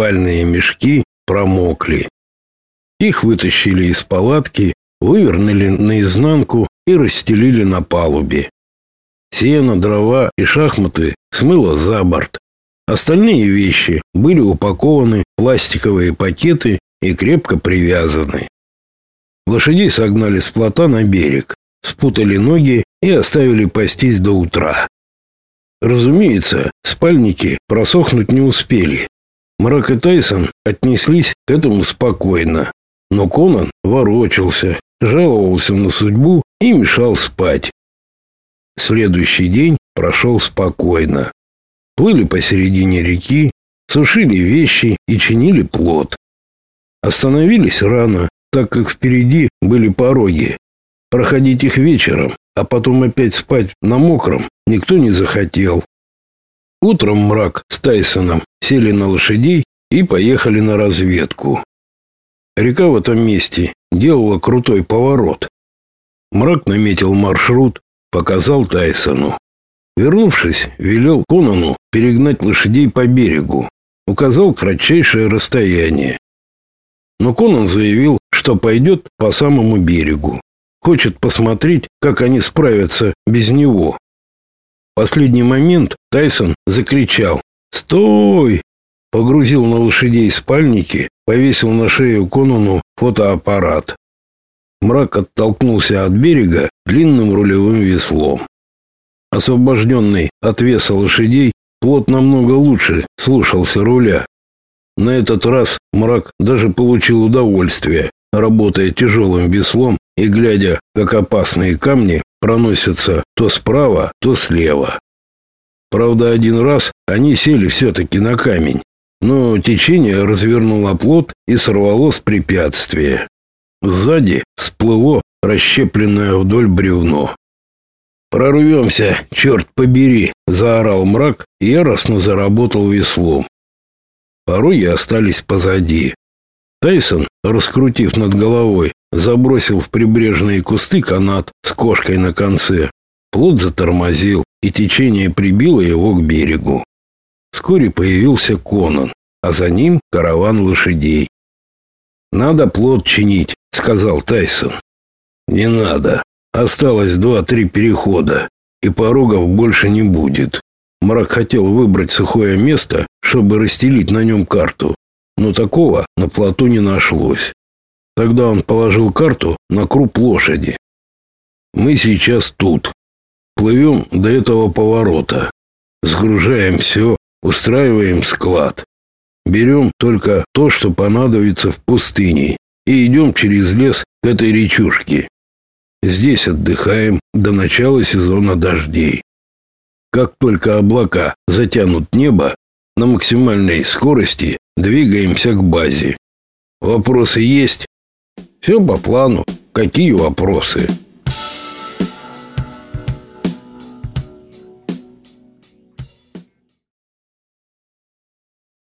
спальные мешки промокли. Их вытащили из палатки, вывернули наизнанку и расстелили на палубе. Сено, дрова и шахматы смыло за борт. Остальные вещи были упакованы в пластиковые пакеты и крепко привязаны. Лошадей согнали с плота на берег, спутали ноги и оставили пастись до утра. Разумеется, спальники просохнуть не успели. Мрак и Тайсон отнеслись к этому спокойно, но Конан ворочался, жаловался на судьбу и мешал спать. Следующий день прошел спокойно. Плыли посередине реки, сушили вещи и чинили плот. Остановились рано, так как впереди были пороги. Проходить их вечером, а потом опять спать на мокром никто не захотел. Утром мрак с Тайсоном сели на лошадей и поехали на разведку. Река в этом месте делала крутой поворот. Мрак наметил маршрут, показал Тайсону. Вернувшись, велел Конану перегнать лошадей по берегу, указал кратчайшее расстояние. Но Конан заявил, что пойдет по самому берегу. Хочет посмотреть, как они справятся без него. Последний момент Тайсон закричал «Стой!», погрузил на лошадей спальники, повесил на шею Конану фотоаппарат. Мрак оттолкнулся от берега длинным рулевым веслом. Освобожденный от веса лошадей, плот намного лучше слушался руля. На этот раз мрак даже получил удовольствие, работая тяжелым веслом и глядя, как опасные камни проносятся то справа, то слева. Правда, один раз они сели все-таки на камень, но течение развернуло плот и сорвало с препятствия. Сзади всплыло расщепленное вдоль бревно. «Прорвемся, черт побери!» — заорал мрак и яростно заработал веслом. Пороги остались позади. Тайсон, раскрутив над головой, забросил в прибрежные кусты канат с кошкой на конце. Плот затормозил, и течение прибило его к берегу. Вскоре появился Конан, а за ним караван лошадей. «Надо плот чинить», — сказал Тайсон. «Не надо. Осталось два-три перехода, и порогов больше не будет». Мрак хотел выбрать сухое место, чтобы расстелить на нем карту, но такого на плоту не нашлось. Тогда он положил карту на круп лошади. Мы сейчас тут. Плывем до этого поворота. Сгружаем все, устраиваем склад. Берем только то, что понадобится в пустыне, и идем через лес к этой речушке. Здесь отдыхаем до начала сезона дождей. Как только облака затянут небо, на максимальной скорости двигаемся к базе. Вопросы есть? Все по плану. Какие вопросы?